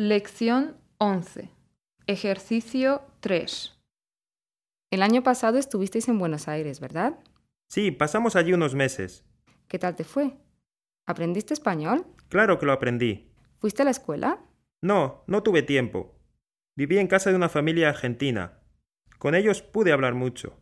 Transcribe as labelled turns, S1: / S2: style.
S1: Lección 11. Ejercicio 3.
S2: El año pasado estuvisteis en Buenos Aires, ¿verdad?
S3: Sí, pasamos allí unos meses.
S2: ¿Qué tal te fue? ¿Aprendiste español?
S3: Claro que lo aprendí.
S2: ¿Fuiste a la escuela?
S3: No, no tuve tiempo. Viví en casa de una familia argentina. Con ellos pude hablar mucho.